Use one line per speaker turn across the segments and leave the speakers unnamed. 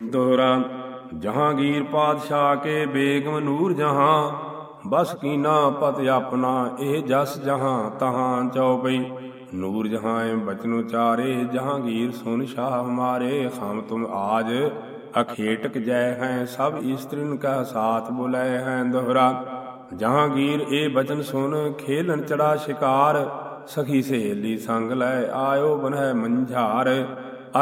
ਦੋਹਰਾ ਜਹਾਂਗੀਰ ਪਾਤਸ਼ਾਹ ਕੇ ਬੇਗਮ ਨੂਰ ਜਹਾਂ, ਬਸ ਕੀਨਾ ਪਤ ਆਪਣਾ ਇਹ ਜਸ ਜਹਾਂ, ਤਹਾਂ ਚਉਪਈ ਨੂਰ ਜਹਾਂ ਬਚਨ ਉਚਾਰੇ ਜਹਾਂਗੀਰ ਸੁਨ ਸ਼ਾਹ ਹਮਾਰੇ ਹਮ ਤੁਮ ਆਜ ਅਖੇਟਕ ਜੈ ਹੈ, ਸਭ ਇਸਤਰੀਨ ਕਾ ਸਾਥ ਬੁਲਾਏ ਹੈ ਦੋਹਰਾ। ਜਹਾਂਗੀਰ ਇਹ ਬਚਨ ਸੁਨ, ਖੇਲਣ ਚੜਾ ਸ਼ਿਕਾਰ, ਸਖੀ ਸਹੇਲੀ ਸੰਗ ਲੈ ਆਇਓ ਬਨਹਿ ਮੰਝਾਰ।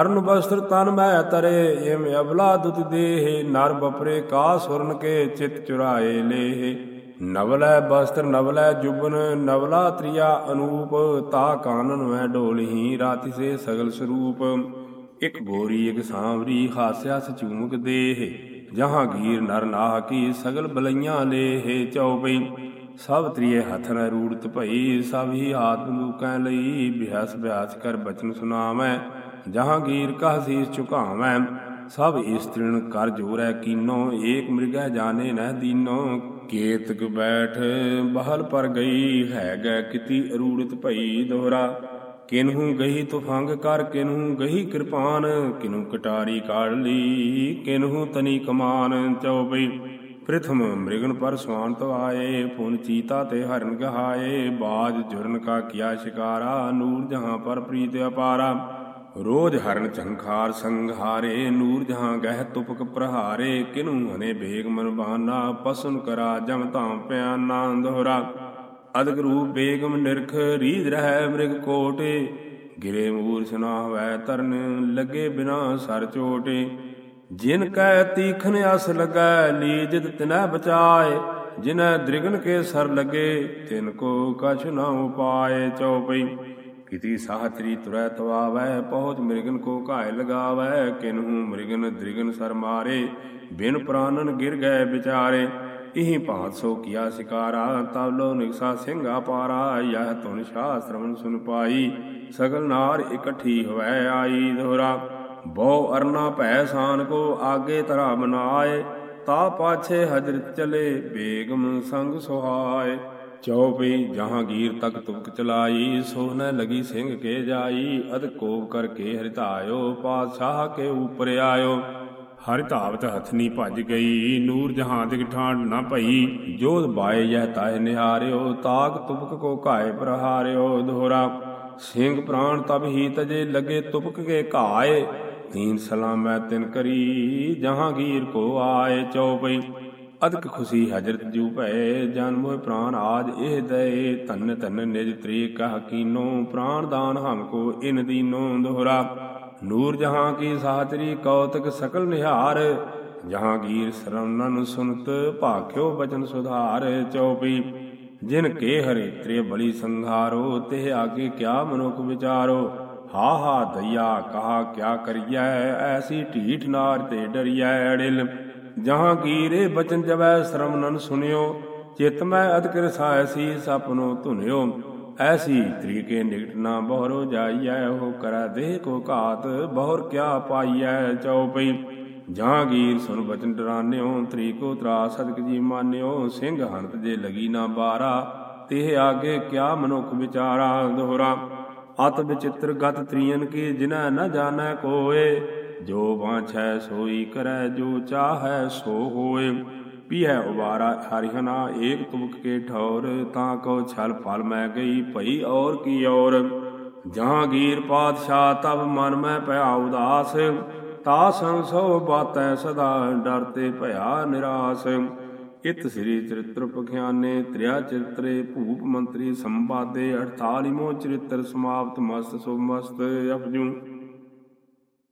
ਅਰਨ ਬਸਤਰ ਤਨ ਮੈਂ ਤਰੇ ਏਮ ਅਬਲਾ ਦੁਤ ਦੇਹ, ਨਰ ਬਪਰੇ ਕਾ ਸੁਰਨ ਕੇ ਚਿਤ ਚੁਰਾਏ ਲੇਹ। ਨਵਲੈ ਬਸਤਰ, ਨਵਲੈ ਜੁਬਨ, ਨਵਲਾ ਤ੍ਰਿਆ ਅਨੂਪ, ਤਾ ਕਾਨਨ ਮੈਂ ਢੋਲਹੀ ਰਾਤਿ ਸੇ ਸਗਲ ਸਰੂਪ। ਇਕ ਗੋਰੀ ਇਕ ਸਾਂਵਰੀ, ਹਾਸਿਆ ਸਚੂਮਕ ਦੇਹ। ਜਹਾਂਗੀਰ ਨਰ ਨਾਹ ਕੀ ਸਗਲ ਬਲਈਆਂ ਲੇਹ ਚਉਪਈ ਸਭ ਤ੍ਰਿਏ ਹੱਥ ਨ ਰੂੜਤ ਭਈ, ਸਭ ਹੀ ਹਾਥ ਬੰਦੂਕਾਂ ਲਈ ਬਿਹਸ ਬਿਆਸ ਕਰ ਬਚਨ ਸੁਨਾਵੈ ਜਹਾਂਗੀਰ ਕਹ ਸੀਸ ਝੁਕਾਵੈ, ਸਭ ਇਸਤਰੀਨ ਕਰ ਜੋਰੈ ਕੀਨੋ, ਏਕ ਮ੍ਰਿਗੈ ਜਾਣੇ ਨਹਿ ਦੀਨੋ, ਕੇਤਕ ਬੈਠ ਬਹਲ ਪਰ ਗਈ ਹੈ ਗੈ ਕਿਤੀ ਅਰੂੜਤ ਭਈ ਦੋਹਰਾ, ਕਿਨਹੂ ਗਈ ਤੁਫੰਗ ਕਰ, ਕਿਨਹੂ ਗਈ ਕਿਰਪਾਨ, ਕਿਨਹੂ ਕਟਾਰੀ ਕਾੜ ਲਈ ਕਿਨਹੂ ਤਨੀ ਕਮਾਨ ਚਉਪਈ ਪ੍ਰਥਮ ਮ੍ਰਿਗਨ ਪਰ ਸਵਾਨ ਤਵਾਏ ਪੁਨ ਚੀਤਾ ਤੇ ਹਰਨ ਗਹਾਏ ਬਾਜ ਜੁਰਨ ਕਾ ਕੀਆ ਸ਼ਿਕਾਰਾ, ਨੂਰ ਜਹਾਂ ਪਰ ਪ੍ਰੀਤ ਅਪਾਰਾ। ਰੋਜ ਹਰਨ ਝੰਖਾਰ ਸੰਘਾਰੇ ਨੂਰ ਜਹਾਂ ਗਹਿ ਤੁਪਕ ਪ੍ਰਹਾਰੇ, ਕਿਨੂ ਹਨੇ ਬੇਗ ਮਨ ਬਾਨਾ, ਪਸਨ ਕਰਾ ਜਮ ਤਾਂ ਪਿਆਨਾ ਦੋਹਰਾ ਅਦਕ ਰੂਪ ਬੇਗਮ ਨਿਰਖ ਰੀਜ ਰਹਿ ਮ੍ਰਿਗ ਕੋਟੇ, ਗਿਰੇ ਮੂਰ ਸੁਨਾਵੈ ਤਰਨ, ਲੱਗੇ ਬਿਨਾ ਸਰ ਚੋਟੇ। ਜਿਨ ਕੈ ਤੀਖਨ ਅਸ ਲਗੈ ਲੀਜਤ ਤਿਨੈ ਬਚਾਏ। ਜਿਨੈ ਦ੍ਰਿਗਨ ਕੇ ਸਰ ਲਗੇ, ਤਿਨ ਕੋ ਕਛ ਨ ਉਪਾਏ। ਚਉਪਈ ਕਿਤੀ ਸਾਹਤਰੀ ਤੁਰੈ ਤਵਾਵੈ, ਪਹੁੰਚ ਮ੍ਰਿਗਨ ਕੋ ਘਾਇ ਲਗਾਵੈ। ਕਿਨਹੂ ਮ੍ਰਿਗਨ ਦ੍ਰਿਗਨ ਸਰ ਮਾਰੇ, ਬਿਨ ਪ੍ਰਾਨਨ ਗਿਰ ਗਏ ਵਿਚਾਰੇ। ਇਹੀ ਭਾਤ ਸੋ ਕੀਆ ਸਿਕਾਰਾ ਤਬ ਲੋ ਨਿਕਸਾ ਸਿੰਘਾ ਪਾਰਾ ਯਹ ਤੁਨ ਸ਼ਾਹ ਸ਼ਰਵਨ ਸੁਨ ਪਾਈ, ਸਗਲ ਨਾਰ ਇਕੱਠੀ ਹੋਵੈ ਆਈ ਦੋਹਰਾ ਬਹੁ ਅਰਨਾ ਭੈ ਸਾਨ ਕੋ ਆਗੇ ਤਰਾ ਬਨਾਏ ਤਾ ਪਾਛੇ ਹਜਰਤ ਚਲੇ ਬੇਗਮ ਸੰਗ ਸੁਹਾਏ। ਚਉਪਈ ਜਹਾਂਗੀਰ ਤੱਕ ਤੁਕ ਚਲਾਈ ਸੋਹਨੇ ਲਗੀ ਸਿੰਘ ਕੇ ਜਾਈ ਅਦ ਕੋਪ ਕਰਕੇ ਹਰਿਤਾਇਓ ਪਾਤਸ਼ਾਹ ਕੇ ਉਪਰ ਆਇਓ। ਹਰਿਤਾਵਤ ਹਥਨੀ ਭੱਜ ਗਈ, ਨੂਰ ਜਹਾਂ ਦਿਗ ਠਾਂਡ ਨਾ ਭਈ। ਜੋਧ ਬਾਏ ਯਹ ਤਾਏ ਨਿਹਾਰਿਓ ਤਾਕ ਤੁਪਕ ਕੋ ਘਾਏ ਪ੍ਰਹਾਰਿਓ। ਦੋਹਰਾ, ਸਿੰਘ ਪ੍ਰਾਣ ਤਬ ਹੀ ਤਜੇ ਲਗੇ ਤੁਪਕ ਕੇ ਘਾਏ। ਤੀਨ ਸਲਾਮੈ ਤਿਨ ਕਰੀ ਜਹਾਂਗੀਰ ਕੋ ਆਏ ਚਉਪਈ। ਅਦਕ ਖੁਸ਼ੀ ਹਜਰਤ ਜੂ ਭਏ, ਜਨ ਮੋਹ ਪ੍ਰਾਨ ਆਜ ਇਹ ਦਏ। ਧਨ ਧਨ ਨਿਜ ਤ੍ਰੀ ਕਹ ਕੀਨੋ, ਪ੍ਰਾਨ ਦਾਨ ਹਮ ਕੋ ਇਨ ਦੀਨੋ ਦੋਹਰਾ ਨੂਰ ਜਹਾਂ ਕੀ ਸਾਚਰੀ ਕੌਤਕ ਸਕਲ ਨਿਹਾਰ ਜਹਾਂਗੀਰ ਸਰਵਨਨ ਸੁਨਤ ਭਾਖਿਓ ਬਚਨ ਸੁਧਾਰ ਚਉਪਈ। ਜਿਨ ਕੇ ਹਰੇ ਤ੍ਰੇ ਬਲੀ ਸੰਘਾਰੋ ਤੇ ਆਗੇ ਕਿਆ ਮਨੁਖ ਵਿਚਾਰੋ। ਹਾ ਹਾ ਦਇਆ ਕਹਾ ਕਿਆ ਕਰੀਐ? ਐਸੀ ਢੀਠ ਨਾਰ ਤੇ ਡਰੀਐ ਅੜਿਲ। ਜਹਾਂ ਬਚਨ ਜਵੈ ਸ਼ਰਮਨਨ ਸੁਨਿਓ। ਚਿਤ ਮੈਂ ਅਦਕ ਰਸਾਇ ਸਪਨੋ ਧੁਨਿਓ। ਐਸੀ ਤਰੀਕੇ ਨਿਕਟ ਨਾ ਬਹਰੋ ਜਾਈਐ ਹੋ ਕਰੈ ਦੇਹ ਕੋ ਘਾਤ, ਬਹੁਰ ਕਿਆ ਪਾਈਐ ਚਉਪਈ। ਜਹਾਂਗੀਰ ਸੁਨ ਬਚਨ ਡਰਾਨਿਓ, ਤਰੀਕੋ ਤਰਾ ਸਦਕ ਜੀ ਮਾਨਿਓ। ਸਿੰਘ ਹੰਤ ਜੇ ਲਗੀ ਨਾ ਬਾਰਾ ਤੇ ਆਗੇ ਕਿਆ ਮਨੁਖ ਵਿਚਾਰਾ ਦੋਹਰਾ। ਅਤ ਵਿਚਿਤ੍ਰ ਗਤ ਤ੍ਰਿਯਨ ਕੀ ਜਿਨੈ ਨ ਜਾਣੈ ਕੋਏ, ਜੋ ਵਾਂਛੈ ਸੋਈ ਕਰੈ, ਜੋ ਚਾਹੈ ਸੋ ਹੋਏ। ਪੀਹੈ ਉਬਾਰਾ ਹਰਿਹਨਾ, ਏਕ ਤੁਮਕ ਕੇ ਠੌਰ, ਤਾਂ ਕੋ ਛਲ ਫਲ ਮੈਂ ਗਈ, ਭਈ ਔਰ ਕੀ ਔਰ। ਜਹਾਂਗੀਰ ਪਾਤਸ਼ਾਹ, ਤਬ ਮਨ ਮੈਂ ਭਇਆ ਉਦਾਸ। ਤਾ ਸੰਗ ਸੋ ਬਾਤੈ ਸਦਾ ਡਰਤੇ ਭਇਆ ਨਿਰਾਸ। ਇਤ ਸ੍ਰੀ ਚਰਿਤ੍ਰ ਪਖਿਆਨੇ, ਤ੍ਰਿਆ ਚਰਿਤਰੇ, ਭੂਪ ਮੰਤਰੀ, ਸੰਵਾਦੇ 48ਮੋ ਚਰਿਤ੍ਰ ਸਮਾਪਤ, ਮਸਤ ਸੋ ਮਸਤ ਅਪਜੂ।